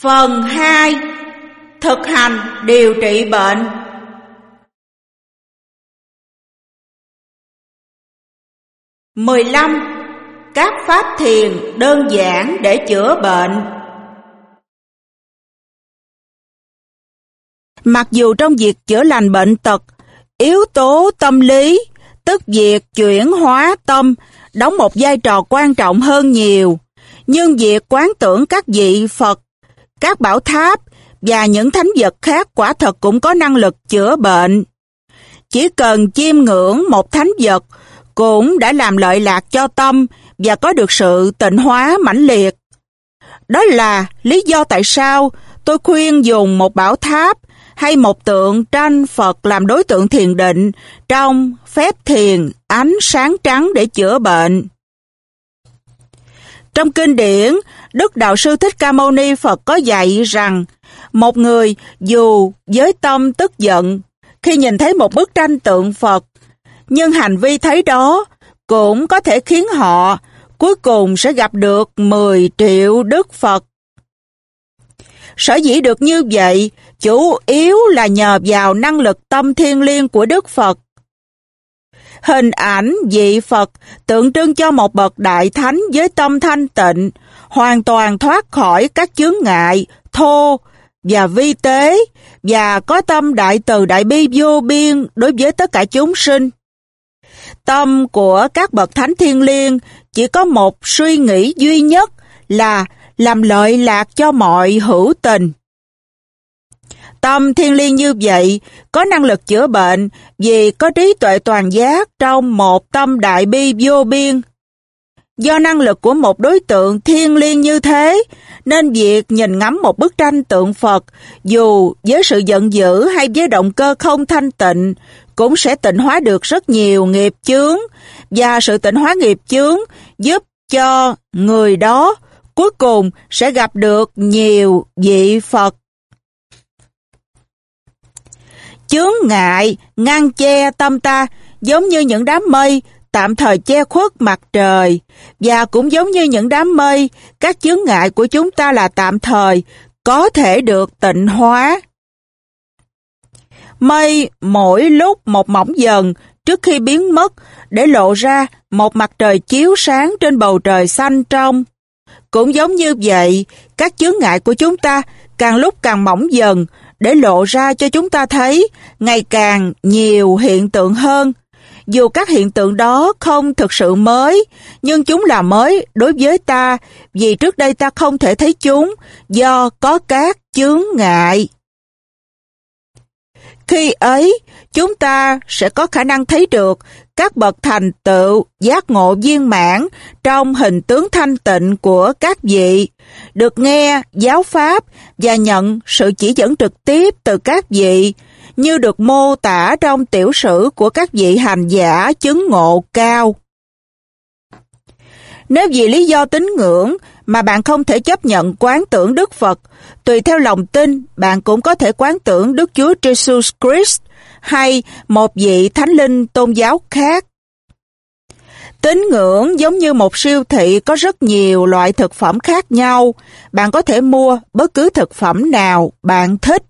Phần 2 Thực hành điều trị bệnh. Mười lăm Các pháp thiền đơn giản để chữa bệnh. Mặc dù trong việc chữa lành bệnh tật, yếu tố tâm lý, tức việc chuyển hóa tâm, đóng một vai trò quan trọng hơn nhiều, nhưng việc quán tưởng các vị Phật, các bảo tháp và những thánh vật khác quả thật cũng có năng lực chữa bệnh. Chỉ cần chiêm ngưỡng một thánh vật cũng đã làm lợi lạc cho tâm và có được sự tịnh hóa mãnh liệt. Đó là lý do tại sao tôi khuyên dùng một bảo tháp hay một tượng tranh Phật làm đối tượng thiền định trong phép thiền ánh sáng trắng để chữa bệnh. Trong kinh điển, Đức Đạo Sư Thích Ca Mâu Ni Phật có dạy rằng một người dù với tâm tức giận khi nhìn thấy một bức tranh tượng Phật, nhưng hành vi thấy đó cũng có thể khiến họ cuối cùng sẽ gặp được 10 triệu Đức Phật. Sở dĩ được như vậy, chủ yếu là nhờ vào năng lực tâm thiên liêng của Đức Phật. Hình ảnh vị Phật tượng trưng cho một bậc đại thánh với tâm thanh tịnh, hoàn toàn thoát khỏi các chướng ngại, thô và vi tế, và có tâm đại từ đại bi vô biên đối với tất cả chúng sinh. Tâm của các bậc thánh thiên liêng chỉ có một suy nghĩ duy nhất là làm lợi lạc cho mọi hữu tình. Tâm thiên liêng như vậy có năng lực chữa bệnh vì có trí tuệ toàn giác trong một tâm đại bi vô biên. Do năng lực của một đối tượng thiên liêng như thế, nên việc nhìn ngắm một bức tranh tượng Phật, dù với sự giận dữ hay với động cơ không thanh tịnh, cũng sẽ tịnh hóa được rất nhiều nghiệp chướng, và sự tịnh hóa nghiệp chướng giúp cho người đó cuối cùng sẽ gặp được nhiều vị Phật. Chướng ngại, ngăn che tâm ta giống như những đám mây tạm thời che khuất mặt trời và cũng giống như những đám mây, các chướng ngại của chúng ta là tạm thời, có thể được tịnh hóa. Mây mỗi lúc một mỏng dần trước khi biến mất để lộ ra một mặt trời chiếu sáng trên bầu trời xanh trong. Cũng giống như vậy, các chướng ngại của chúng ta càng lúc càng mỏng dần để lộ ra cho chúng ta thấy ngày càng nhiều hiện tượng hơn. Dù các hiện tượng đó không thực sự mới, nhưng chúng là mới đối với ta vì trước đây ta không thể thấy chúng do có các chướng ngại. Khi ấy, chúng ta sẽ có khả năng thấy được các bậc thành tựu giác ngộ viên mãn trong hình tướng thanh tịnh của các vị, được nghe giáo pháp và nhận sự chỉ dẫn trực tiếp từ các vị, như được mô tả trong tiểu sử của các vị hành giả chứng ngộ cao. Nếu vì lý do tín ngưỡng mà bạn không thể chấp nhận quán tưởng Đức Phật, tùy theo lòng tin, bạn cũng có thể quán tưởng Đức Chúa Jesus Christ hay một vị thánh linh tôn giáo khác. Tín ngưỡng giống như một siêu thị có rất nhiều loại thực phẩm khác nhau. Bạn có thể mua bất cứ thực phẩm nào bạn thích.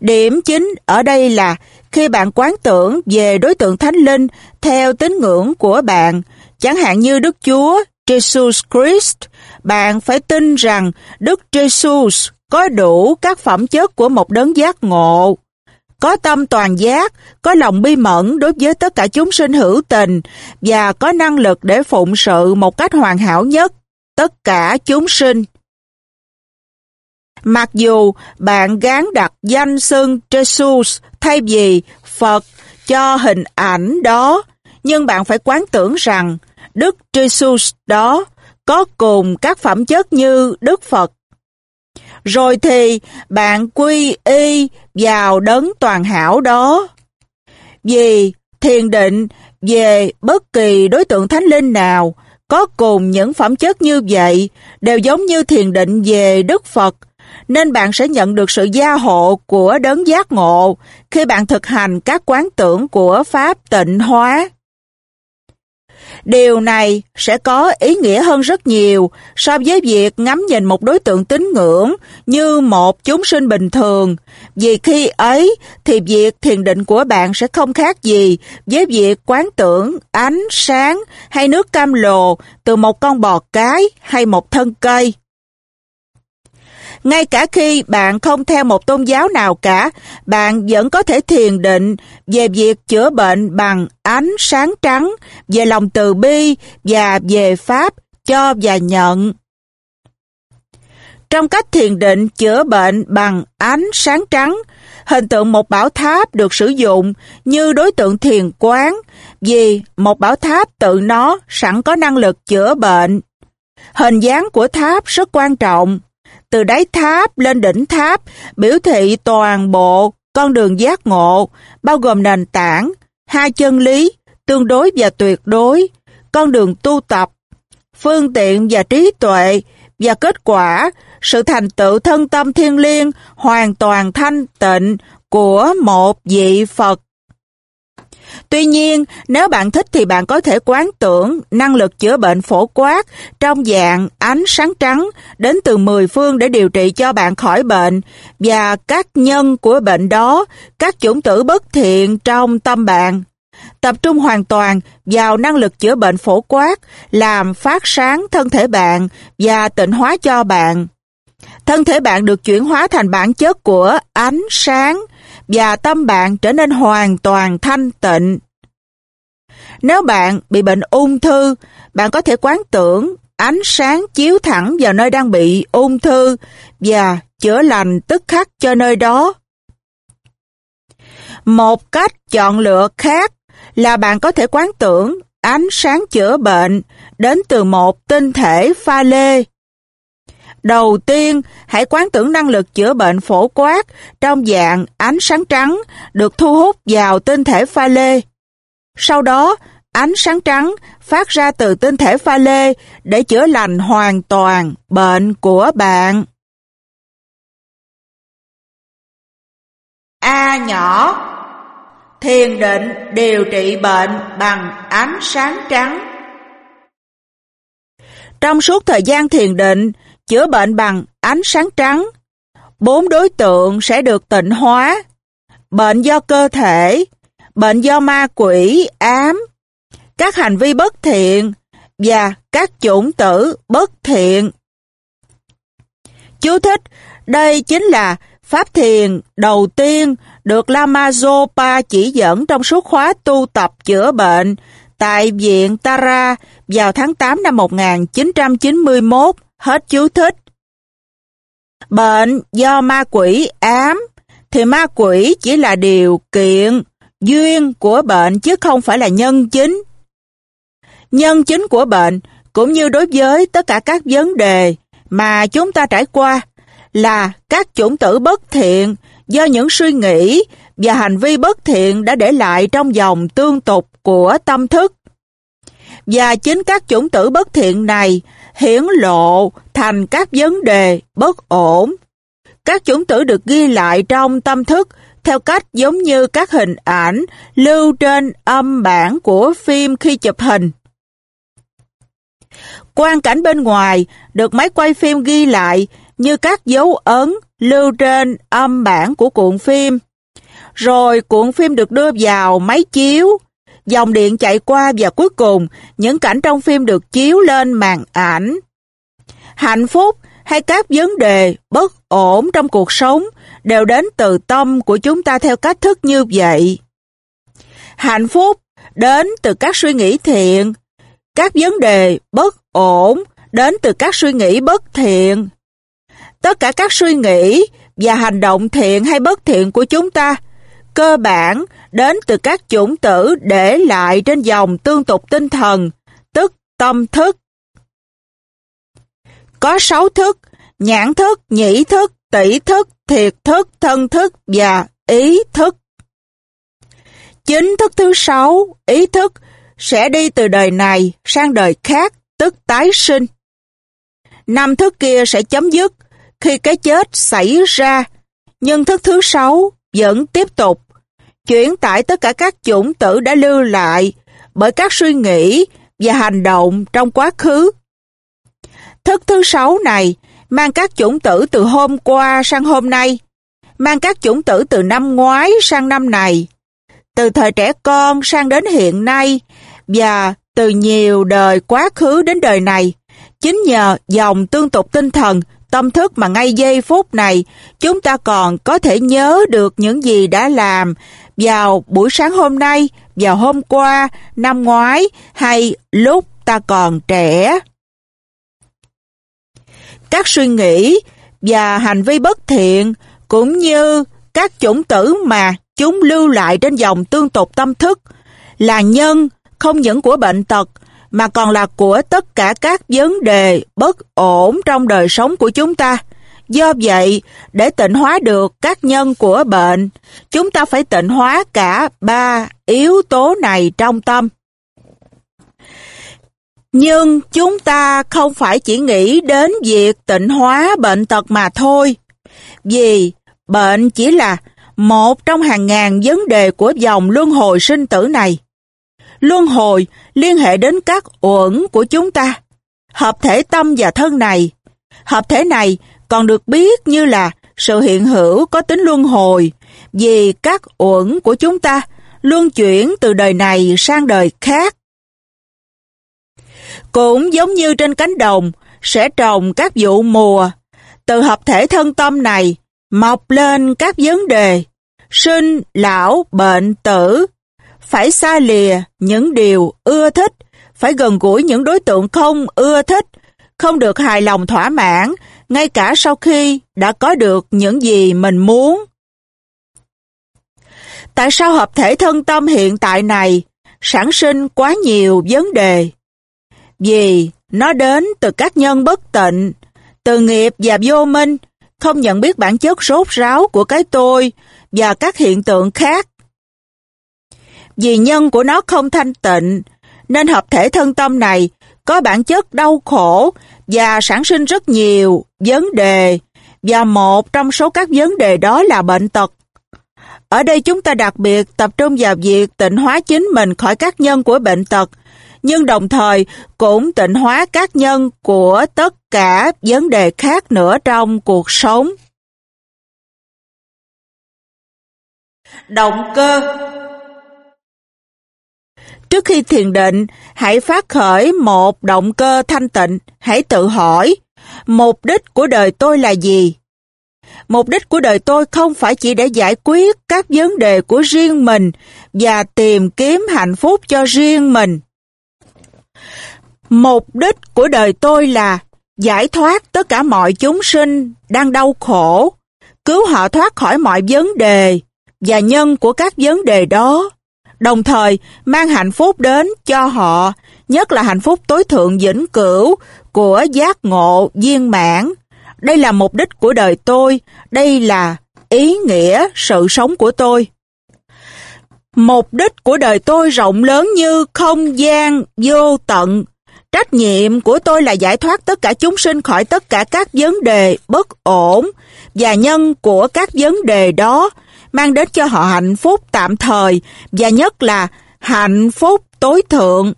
Điểm chính ở đây là khi bạn quán tưởng về đối tượng thánh linh theo tín ngưỡng của bạn, chẳng hạn như Đức Chúa Jesus Christ, bạn phải tin rằng Đức Jesus có đủ các phẩm chất của một đấng giác ngộ có tâm toàn giác, có lòng bi mẫn đối với tất cả chúng sinh hữu tình và có năng lực để phụng sự một cách hoàn hảo nhất tất cả chúng sinh. Mặc dù bạn gán đặt danh xưng Jesus thay vì Phật cho hình ảnh đó, nhưng bạn phải quán tưởng rằng Đức Jesus đó có cùng các phẩm chất như Đức Phật rồi thì bạn quy y vào đấng toàn hảo đó. Vì thiền định về bất kỳ đối tượng thánh linh nào có cùng những phẩm chất như vậy đều giống như thiền định về Đức Phật, nên bạn sẽ nhận được sự gia hộ của đấng giác ngộ khi bạn thực hành các quán tưởng của Pháp tịnh hóa. Điều này sẽ có ý nghĩa hơn rất nhiều so với việc ngắm nhìn một đối tượng tín ngưỡng như một chúng sinh bình thường. Vì khi ấy thì việc thiền định của bạn sẽ không khác gì với việc quán tưởng ánh sáng hay nước cam lồ từ một con bò cái hay một thân cây. Ngay cả khi bạn không theo một tôn giáo nào cả, bạn vẫn có thể thiền định về việc chữa bệnh bằng ánh sáng trắng, về lòng từ bi và về Pháp cho và nhận. Trong cách thiền định chữa bệnh bằng ánh sáng trắng, hình tượng một bảo tháp được sử dụng như đối tượng thiền quán vì một bảo tháp tự nó sẵn có năng lực chữa bệnh. Hình dáng của tháp rất quan trọng từ đáy tháp lên đỉnh tháp, biểu thị toàn bộ con đường giác ngộ, bao gồm nền tảng, hai chân lý, tương đối và tuyệt đối, con đường tu tập, phương tiện và trí tuệ, và kết quả, sự thành tựu thân tâm thiên liêng hoàn toàn thanh tịnh của một vị Phật Tuy nhiên, nếu bạn thích thì bạn có thể quán tưởng năng lực chữa bệnh phổ quát trong dạng ánh sáng trắng đến từ 10 phương để điều trị cho bạn khỏi bệnh và các nhân của bệnh đó, các chủng tử bất thiện trong tâm bạn. Tập trung hoàn toàn vào năng lực chữa bệnh phổ quát, làm phát sáng thân thể bạn và tịnh hóa cho bạn. Thân thể bạn được chuyển hóa thành bản chất của ánh sáng, và tâm bạn trở nên hoàn toàn thanh tịnh. Nếu bạn bị bệnh ung thư, bạn có thể quán tưởng ánh sáng chiếu thẳng vào nơi đang bị ung thư và chữa lành tức khắc cho nơi đó. Một cách chọn lựa khác là bạn có thể quán tưởng ánh sáng chữa bệnh đến từ một tinh thể pha lê Đầu tiên, hãy quán tưởng năng lực chữa bệnh phổ quát trong dạng ánh sáng trắng được thu hút vào tinh thể pha lê. Sau đó, ánh sáng trắng phát ra từ tinh thể pha lê để chữa lành hoàn toàn bệnh của bạn. A nhỏ Thiền định điều trị bệnh bằng ánh sáng trắng Trong suốt thời gian thiền định, chữa bệnh bằng ánh sáng trắng. Bốn đối tượng sẽ được tịnh hóa. Bệnh do cơ thể, bệnh do ma quỷ, ám, các hành vi bất thiện và các chủng tử bất thiện. Chú thích, đây chính là pháp thiền đầu tiên được Lama Zopa chỉ dẫn trong suốt khóa tu tập chữa bệnh tại Viện Tara vào tháng 8 năm 1991 Hết chú thích. Bệnh do ma quỷ ám thì ma quỷ chỉ là điều kiện, duyên của bệnh chứ không phải là nhân chính. Nhân chính của bệnh cũng như đối với tất cả các vấn đề mà chúng ta trải qua là các chủng tử bất thiện do những suy nghĩ và hành vi bất thiện đã để lại trong dòng tương tục của tâm thức. Và chính các chủng tử bất thiện này hiển lộ thành các vấn đề bất ổn. Các chủng tử được ghi lại trong tâm thức theo cách giống như các hình ảnh lưu trên âm bản của phim khi chụp hình. Quan cảnh bên ngoài được máy quay phim ghi lại như các dấu ấn lưu trên âm bản của cuộn phim. Rồi cuộn phim được đưa vào máy chiếu, dòng điện chạy qua và cuối cùng những cảnh trong phim được chiếu lên màn ảnh. Hạnh phúc hay các vấn đề bất ổn trong cuộc sống đều đến từ tâm của chúng ta theo cách thức như vậy. Hạnh phúc đến từ các suy nghĩ thiện, các vấn đề bất ổn đến từ các suy nghĩ bất thiện. Tất cả các suy nghĩ và hành động thiện hay bất thiện của chúng ta cơ bản đến từ các chủng tử để lại trên dòng tương tục tinh thần, tức tâm thức. Có sáu thức, nhãn thức, nhĩ thức, tỷ thức, thiệt thức, thân thức và ý thức. Chính thức thứ sáu, ý thức, sẽ đi từ đời này sang đời khác, tức tái sinh. Năm thức kia sẽ chấm dứt khi cái chết xảy ra, nhưng thức thứ sáu vẫn tiếp tục chuyển tải tất cả các chủng tử đã lưu lại bởi các suy nghĩ và hành động trong quá khứ. Thức thứ sáu này mang các chủng tử từ hôm qua sang hôm nay, mang các chủng tử từ năm ngoái sang năm này, từ thời trẻ con sang đến hiện nay và từ nhiều đời quá khứ đến đời này. Chính nhờ dòng tương tục tinh thần, tâm thức mà ngay giây phút này chúng ta còn có thể nhớ được những gì đã làm vào buổi sáng hôm nay, vào hôm qua, năm ngoái hay lúc ta còn trẻ. Các suy nghĩ và hành vi bất thiện cũng như các chủng tử mà chúng lưu lại trên dòng tương tục tâm thức là nhân không những của bệnh tật mà còn là của tất cả các vấn đề bất ổn trong đời sống của chúng ta. Do vậy, để tịnh hóa được các nhân của bệnh, chúng ta phải tịnh hóa cả ba yếu tố này trong tâm. Nhưng chúng ta không phải chỉ nghĩ đến việc tịnh hóa bệnh tật mà thôi, vì bệnh chỉ là một trong hàng ngàn vấn đề của dòng luân hồi sinh tử này. Luân hồi liên hệ đến các uẩn của chúng ta, hợp thể tâm và thân này. Hợp thể này còn được biết như là sự hiện hữu có tính luân hồi vì các uẩn của chúng ta luân chuyển từ đời này sang đời khác. Cũng giống như trên cánh đồng sẽ trồng các vụ mùa, từ hợp thể thân tâm này mọc lên các vấn đề sinh, lão, bệnh, tử, phải xa lìa những điều ưa thích, phải gần gũi những đối tượng không ưa thích, không được hài lòng thỏa mãn, ngay cả sau khi đã có được những gì mình muốn. Tại sao hợp thể thân tâm hiện tại này sản sinh quá nhiều vấn đề? Vì nó đến từ các nhân bất tịnh, từ nghiệp và vô minh, không nhận biết bản chất rốt ráo của cái tôi và các hiện tượng khác. Vì nhân của nó không thanh tịnh, nên hợp thể thân tâm này có bản chất đau khổ và sản sinh rất nhiều vấn đề, và một trong số các vấn đề đó là bệnh tật. Ở đây chúng ta đặc biệt tập trung vào việc tịnh hóa chính mình khỏi các nhân của bệnh tật, nhưng đồng thời cũng tịnh hóa các nhân của tất cả vấn đề khác nữa trong cuộc sống. Động cơ Trước khi thiền định, hãy phát khởi một động cơ thanh tịnh, hãy tự hỏi, mục đích của đời tôi là gì? Mục đích của đời tôi không phải chỉ để giải quyết các vấn đề của riêng mình và tìm kiếm hạnh phúc cho riêng mình. Mục đích của đời tôi là giải thoát tất cả mọi chúng sinh đang đau khổ, cứu họ thoát khỏi mọi vấn đề và nhân của các vấn đề đó đồng thời mang hạnh phúc đến cho họ, nhất là hạnh phúc tối thượng vĩnh cửu của giác ngộ viên mãn. Đây là mục đích của đời tôi, đây là ý nghĩa sự sống của tôi. Mục đích của đời tôi rộng lớn như không gian vô tận. Trách nhiệm của tôi là giải thoát tất cả chúng sinh khỏi tất cả các vấn đề bất ổn và nhân của các vấn đề đó mang đến cho họ hạnh phúc tạm thời và nhất là hạnh phúc tối thượng.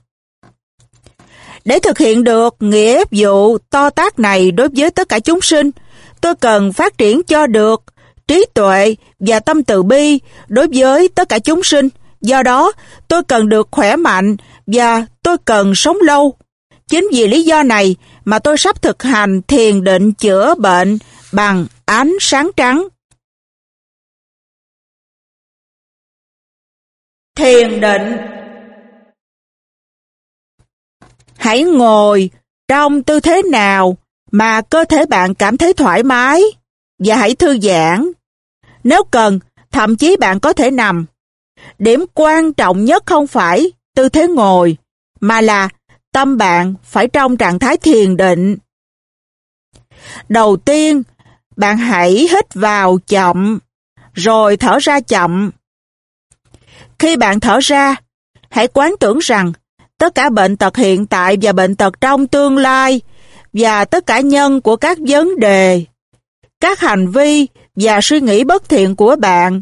Để thực hiện được nghĩa vụ to tác này đối với tất cả chúng sinh, tôi cần phát triển cho được trí tuệ và tâm từ bi đối với tất cả chúng sinh. Do đó, tôi cần được khỏe mạnh và tôi cần sống lâu. Chính vì lý do này mà tôi sắp thực hành thiền định chữa bệnh bằng ánh sáng trắng. Thiền định Hãy ngồi trong tư thế nào mà cơ thể bạn cảm thấy thoải mái và hãy thư giãn. Nếu cần, thậm chí bạn có thể nằm. Điểm quan trọng nhất không phải tư thế ngồi, mà là tâm bạn phải trong trạng thái thiền định. Đầu tiên, bạn hãy hít vào chậm, rồi thở ra chậm. Khi bạn thở ra, hãy quán tưởng rằng tất cả bệnh tật hiện tại và bệnh tật trong tương lai và tất cả nhân của các vấn đề, các hành vi và suy nghĩ bất thiện của bạn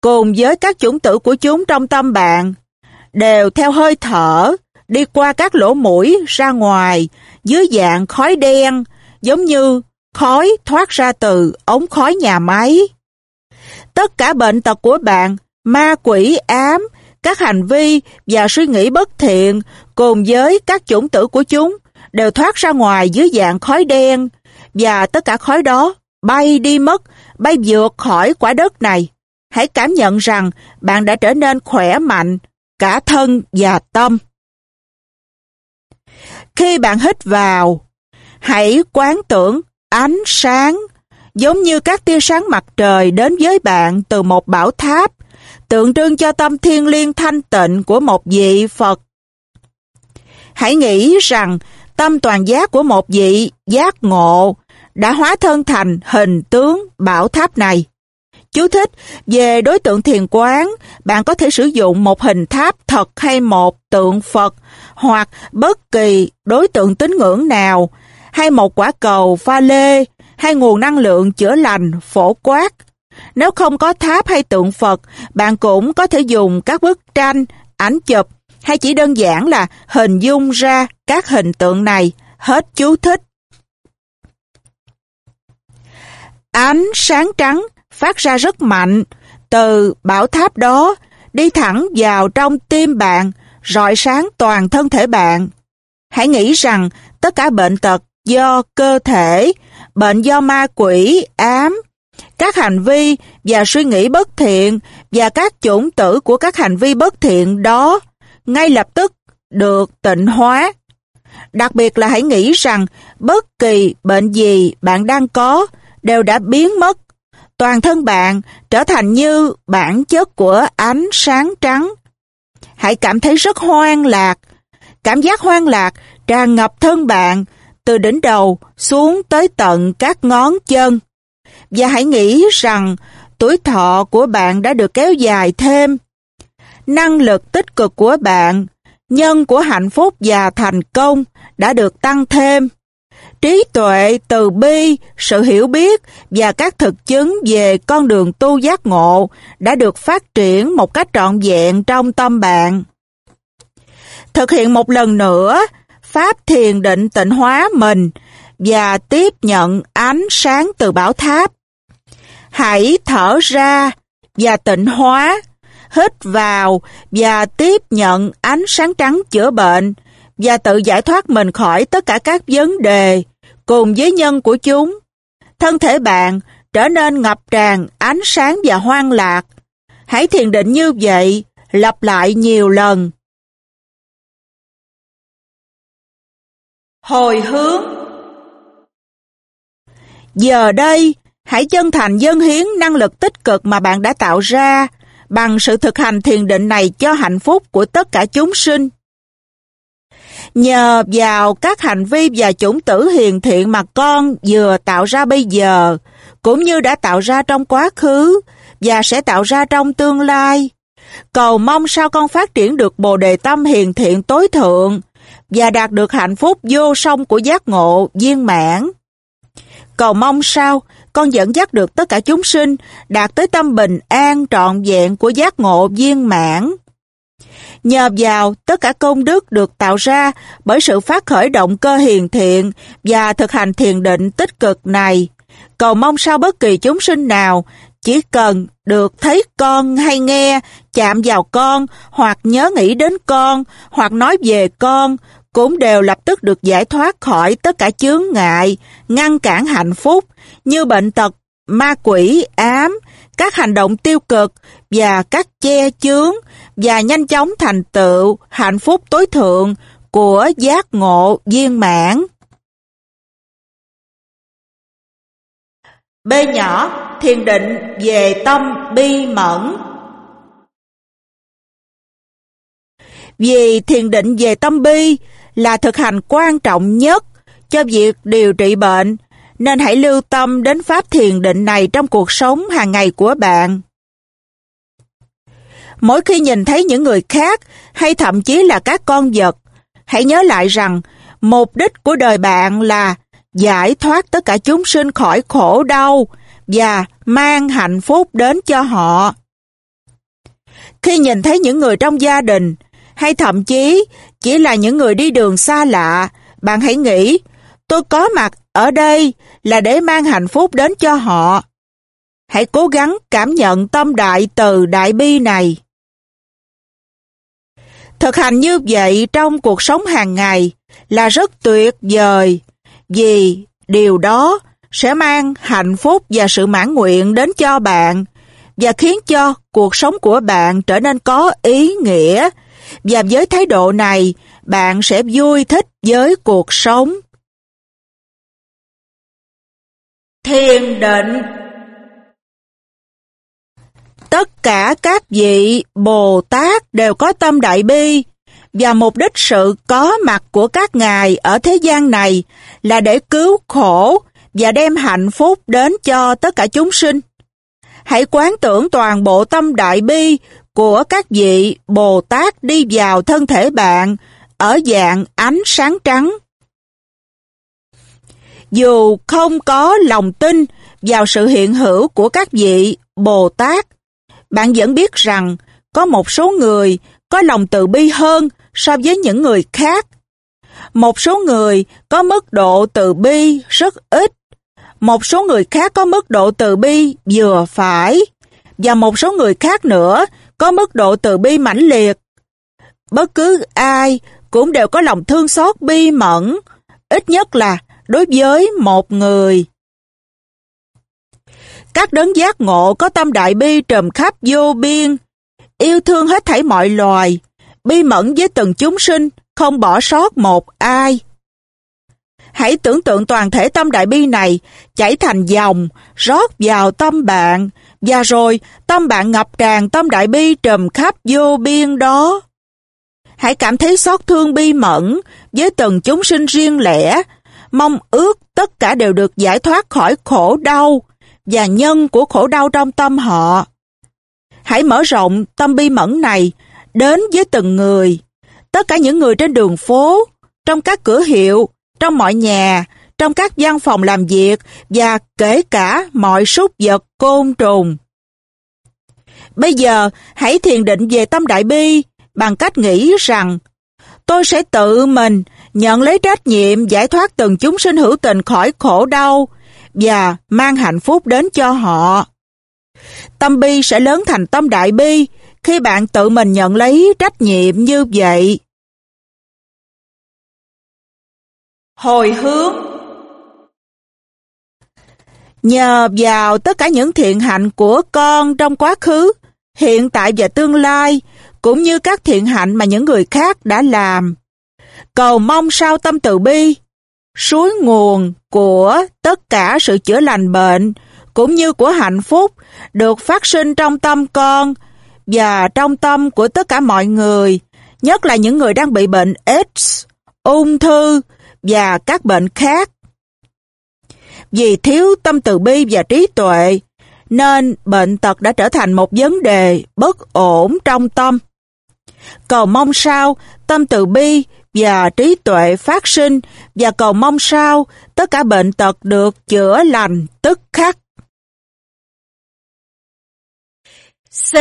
cùng với các chủng tử của chúng trong tâm bạn đều theo hơi thở đi qua các lỗ mũi ra ngoài dưới dạng khói đen giống như khói thoát ra từ ống khói nhà máy. Tất cả bệnh tật của bạn, ma quỷ ám, các hành vi và suy nghĩ bất thiện cùng với các chủng tử của chúng đều thoát ra ngoài dưới dạng khói đen và tất cả khói đó bay đi mất, bay vượt khỏi quả đất này. Hãy cảm nhận rằng bạn đã trở nên khỏe mạnh, cả thân và tâm. Khi bạn hít vào, hãy quán tưởng ánh sáng giống như các tia sáng mặt trời đến với bạn từ một bảo tháp, tượng trưng cho tâm thiên liêng thanh tịnh của một vị Phật. Hãy nghĩ rằng tâm toàn giác của một vị giác ngộ đã hóa thân thành hình tướng bảo tháp này. Chú thích, về đối tượng thiền quán, bạn có thể sử dụng một hình tháp thật hay một tượng Phật hoặc bất kỳ đối tượng tín ngưỡng nào, hay một quả cầu pha lê, hay nguồn năng lượng chữa lành, phổ quát. Nếu không có tháp hay tượng Phật, bạn cũng có thể dùng các bức tranh, ảnh chụp hay chỉ đơn giản là hình dung ra các hình tượng này. Hết chú thích. Ánh sáng trắng phát ra rất mạnh từ bảo tháp đó đi thẳng vào trong tim bạn, rọi sáng toàn thân thể bạn. Hãy nghĩ rằng tất cả bệnh tật do cơ thể, bệnh do ma quỷ, ám, các hành vi và suy nghĩ bất thiện và các chủng tử của các hành vi bất thiện đó ngay lập tức được tịnh hóa. Đặc biệt là hãy nghĩ rằng bất kỳ bệnh gì bạn đang có đều đã biến mất. Toàn thân bạn trở thành như bản chất của ánh sáng trắng. Hãy cảm thấy rất hoang lạc. Cảm giác hoang lạc tràn ngập thân bạn từ đỉnh đầu xuống tới tận các ngón chân. Và hãy nghĩ rằng tuổi thọ của bạn đã được kéo dài thêm. Năng lực tích cực của bạn, nhân của hạnh phúc và thành công đã được tăng thêm trí tuệ, từ bi, sự hiểu biết và các thực chứng về con đường tu giác ngộ đã được phát triển một cách trọn vẹn trong tâm bạn. Thực hiện một lần nữa, Pháp thiền định tịnh hóa mình và tiếp nhận ánh sáng từ bảo tháp. Hãy thở ra và tịnh hóa, hít vào và tiếp nhận ánh sáng trắng chữa bệnh và tự giải thoát mình khỏi tất cả các vấn đề cùng với nhân của chúng. Thân thể bạn trở nên ngập tràn ánh sáng và hoang lạc. Hãy thiền định như vậy, lặp lại nhiều lần. Hồi hướng Giờ đây, hãy chân thành dâng hiến năng lực tích cực mà bạn đã tạo ra bằng sự thực hành thiền định này cho hạnh phúc của tất cả chúng sinh. Nhờ vào các hành vi và chủng tử hiền thiện mà con vừa tạo ra bây giờ, cũng như đã tạo ra trong quá khứ và sẽ tạo ra trong tương lai. Cầu mong sao con phát triển được bồ đề tâm hiền thiện tối thượng và đạt được hạnh phúc vô song của giác ngộ, viên mãn. Cầu mong sao con dẫn dắt được tất cả chúng sinh đạt tới tâm bình an trọn vẹn của giác ngộ viên mãn. Nhờ vào tất cả công đức được tạo ra bởi sự phát khởi động cơ hiền thiện và thực hành thiền định tích cực này, cầu mong sao bất kỳ chúng sinh nào chỉ cần được thấy con hay nghe, chạm vào con, hoặc nhớ nghĩ đến con, hoặc nói về con, cũng đều lập tức được giải thoát khỏi tất cả chướng ngại, ngăn cản hạnh phúc, như bệnh tật, ma quỷ, ám, các hành động tiêu cực và các che chướng và nhanh chóng thành tựu hạnh phúc tối thượng của giác ngộ viên mãn. B nhỏ thiền định về tâm bi mẫn. Vì thiền định về tâm bi là thực hành quan trọng nhất cho việc điều trị bệnh nên hãy lưu tâm đến pháp thiền định này trong cuộc sống hàng ngày của bạn. Mỗi khi nhìn thấy những người khác hay thậm chí là các con vật, hãy nhớ lại rằng mục đích của đời bạn là giải thoát tất cả chúng sinh khỏi khổ đau và mang hạnh phúc đến cho họ. Khi nhìn thấy những người trong gia đình hay thậm chí chỉ là những người đi đường xa lạ, bạn hãy nghĩ, tôi có mặt ở đây là để mang hạnh phúc đến cho họ. Hãy cố gắng cảm nhận tâm đại từ đại bi này. Thực hành như vậy trong cuộc sống hàng ngày là rất tuyệt vời, vì điều đó sẽ mang hạnh phúc và sự mãn nguyện đến cho bạn và khiến cho cuộc sống của bạn trở nên có ý nghĩa. Và với thái độ này, bạn sẽ vui thích với cuộc sống. Thiền định Tất cả các vị Bồ Tát đều có tâm đại bi và mục đích sự có mặt của các ngài ở thế gian này là để cứu khổ và đem hạnh phúc đến cho tất cả chúng sinh. Hãy quán tưởng toàn bộ tâm đại bi của các vị Bồ Tát đi vào thân thể bạn ở dạng ánh sáng trắng. Dù không có lòng tin vào sự hiện hữu của các vị Bồ Tát, bạn vẫn biết rằng có một số người có lòng từ bi hơn so với những người khác. Một số người có mức độ từ bi rất ít, một số người khác có mức độ từ bi vừa phải, và một số người khác nữa có mức độ từ bi mãnh liệt. Bất cứ ai cũng đều có lòng thương xót bi mẫn, ít nhất là đối với một người. Các đấng giác ngộ có tâm đại bi trùm khắp vô biên, yêu thương hết thảy mọi loài, bi mẫn với từng chúng sinh, không bỏ sót một ai. Hãy tưởng tượng toàn thể tâm đại bi này chảy thành dòng, rót vào tâm bạn, và rồi tâm bạn ngập tràn tâm đại bi trùm khắp vô biên đó. Hãy cảm thấy xót thương bi mẫn với từng chúng sinh riêng lẻ, mong ước tất cả đều được giải thoát khỏi khổ đau và nhân của khổ đau trong tâm họ. Hãy mở rộng tâm bi mẫn này đến với từng người, tất cả những người trên đường phố, trong các cửa hiệu, trong mọi nhà, trong các văn phòng làm việc và kể cả mọi súc vật côn trùng. Bây giờ, hãy thiền định về tâm đại bi bằng cách nghĩ rằng tôi sẽ tự mình nhận lấy trách nhiệm giải thoát từng chúng sinh hữu tình khỏi khổ đau và mang hạnh phúc đến cho họ. Tâm bi sẽ lớn thành tâm đại bi khi bạn tự mình nhận lấy trách nhiệm như vậy. Hồi hướng Nhờ vào tất cả những thiện hạnh của con trong quá khứ, hiện tại và tương lai, cũng như các thiện hạnh mà những người khác đã làm. Cầu mong sao tâm từ bi, suối nguồn của tất cả sự chữa lành bệnh, cũng như của hạnh phúc, được phát sinh trong tâm con và trong tâm của tất cả mọi người, nhất là những người đang bị bệnh AIDS, ung thư và các bệnh khác. Vì thiếu tâm từ bi và trí tuệ, nên bệnh tật đã trở thành một vấn đề bất ổn trong tâm. Cầu mong sao tâm từ bi và trí tuệ phát sinh và cầu mong sao tất cả bệnh tật được chữa lành tức khắc. C.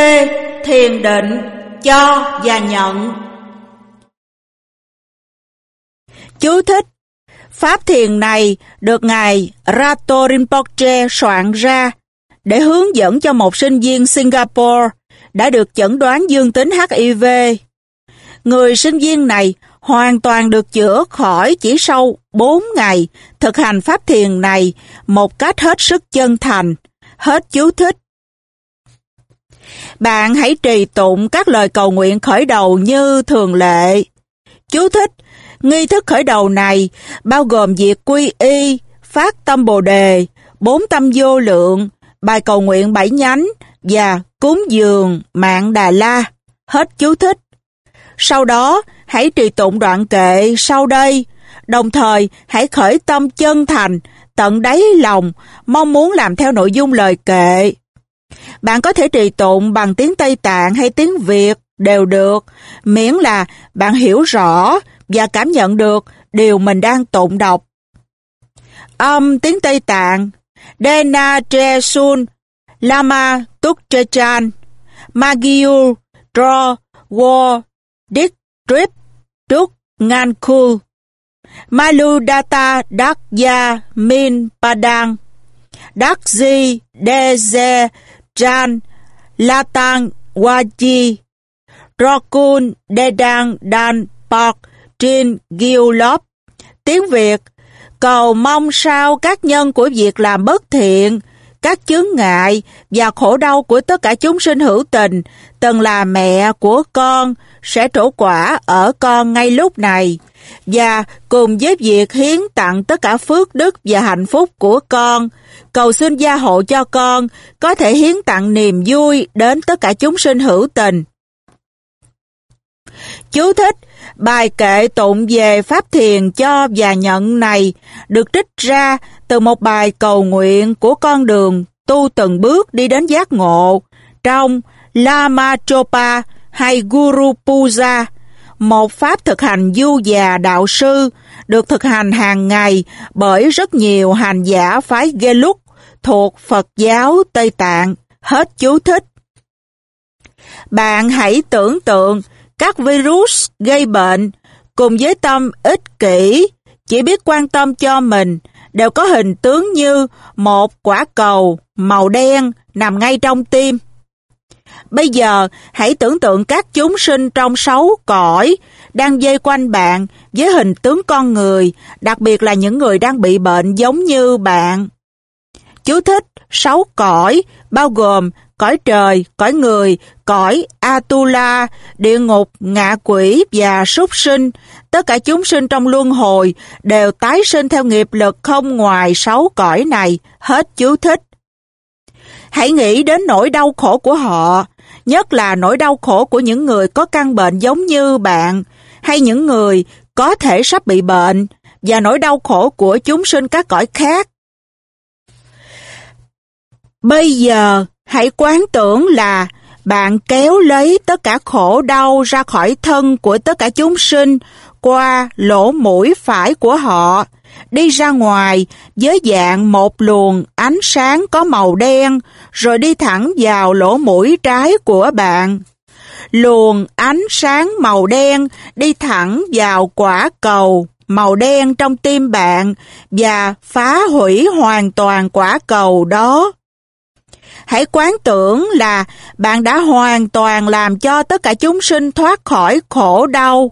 Thiền định cho và nhận Chú thích Pháp thiền này được Ngài Rato Rinpoche soạn ra để hướng dẫn cho một sinh viên Singapore đã được chẩn đoán dương tính HIV. Người sinh viên này hoàn toàn được chữa khỏi chỉ sau 4 ngày thực hành pháp thiền này một cách hết sức chân thành. Hết chú thích. Bạn hãy trì tụng các lời cầu nguyện khởi đầu như thường lệ. Chú thích, nghi thức khởi đầu này bao gồm việc quy y, phát tâm bồ đề, bốn tâm vô lượng, bài cầu nguyện bảy nhánh và cúng dường mạng Đà La. Hết chú thích. Sau đó, hãy trì tụng đoạn kệ sau đây, đồng thời hãy khởi tâm chân thành, tận đáy lòng, mong muốn làm theo nội dung lời kệ. Bạn có thể trì tụng bằng tiếng Tây Tạng hay tiếng Việt đều được, miễn là bạn hiểu rõ và cảm nhận được điều mình đang tụng đọc. Âm tiếng Tây Tạng. Dena Tre Sun. Lama Tuk Tre Chan. Magiu Draw War Dick Drip Trúc Ngankul, Maludata Dakya Min Padang, Dakji Deze Jan Latang Waji, Rokun Dedang Dan Park Jean Gillop. Tiếng Việt Cầu mong sao các nhân của việc làm bất thiện, các chướng ngại và khổ đau của tất cả chúng sinh hữu tình, từng là mẹ của con, sẽ trổ quả ở con ngay lúc này. Và cùng với việc hiến tặng tất cả phước đức và hạnh phúc của con, cầu xin gia hộ cho con có thể hiến tặng niềm vui đến tất cả chúng sinh hữu tình. Chú thích Bài kệ tụng về Pháp Thiền cho và nhận này được trích ra từ một bài cầu nguyện của con đường tu từng bước đi đến giác ngộ trong Lama Chopa hay Guru Puja, một pháp thực hành du già đạo sư được thực hành hàng ngày bởi rất nhiều hành giả phái Gelug thuộc Phật giáo Tây Tạng. Hết chú thích. Bạn hãy tưởng tượng các virus gây bệnh cùng với tâm ích kỷ, chỉ biết quan tâm cho mình, đều có hình tướng như một quả cầu màu đen nằm ngay trong tim. Bây giờ, hãy tưởng tượng các chúng sinh trong sáu cõi đang dây quanh bạn với hình tướng con người, đặc biệt là những người đang bị bệnh giống như bạn. Chú thích sáu cõi bao gồm cõi trời, cõi người, cõi Atula, địa ngục, ngạ quỷ và súc sinh. Tất cả chúng sinh trong luân hồi đều tái sinh theo nghiệp lực không ngoài sáu cõi này. Hết chú thích. Hãy nghĩ đến nỗi đau khổ của họ, nhất là nỗi đau khổ của những người có căn bệnh giống như bạn, hay những người có thể sắp bị bệnh, và nỗi đau khổ của chúng sinh các cõi khác. Bây giờ, hãy quán tưởng là bạn kéo lấy tất cả khổ đau ra khỏi thân của tất cả chúng sinh qua lỗ mũi phải của họ, đi ra ngoài với dạng một luồng ánh sáng có màu đen, rồi đi thẳng vào lỗ mũi trái của bạn. Luồng ánh sáng màu đen đi thẳng vào quả cầu màu đen trong tim bạn và phá hủy hoàn toàn quả cầu đó. Hãy quán tưởng là bạn đã hoàn toàn làm cho tất cả chúng sinh thoát khỏi khổ đau.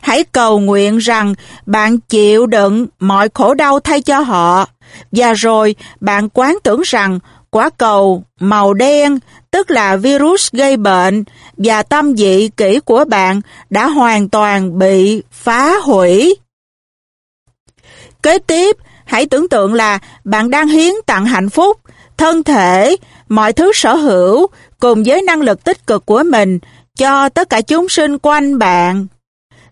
Hãy cầu nguyện rằng bạn chịu đựng mọi khổ đau thay cho họ. Và rồi bạn quán tưởng rằng quả cầu màu đen, tức là virus gây bệnh, và tâm dị kỹ của bạn đã hoàn toàn bị phá hủy. Kế tiếp, hãy tưởng tượng là bạn đang hiến tặng hạnh phúc, thân thể, mọi thứ sở hữu cùng với năng lực tích cực của mình cho tất cả chúng sinh quanh bạn.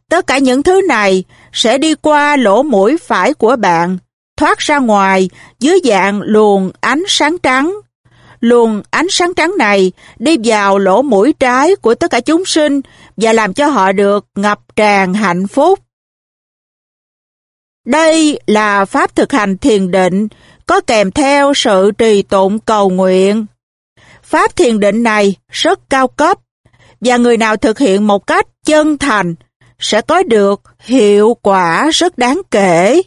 Tất cả những thứ này sẽ đi qua lỗ mũi phải của bạn, thoát ra ngoài dưới dạng luồng ánh sáng trắng. Luồng ánh sáng trắng này đi vào lỗ mũi trái của tất cả chúng sinh và làm cho họ được ngập tràn hạnh phúc. Đây là pháp thực hành thiền định có kèm theo sự trì tụng cầu nguyện. Pháp thiền định này rất cao cấp, và người nào thực hiện một cách chân thành sẽ có được hiệu quả rất đáng kể.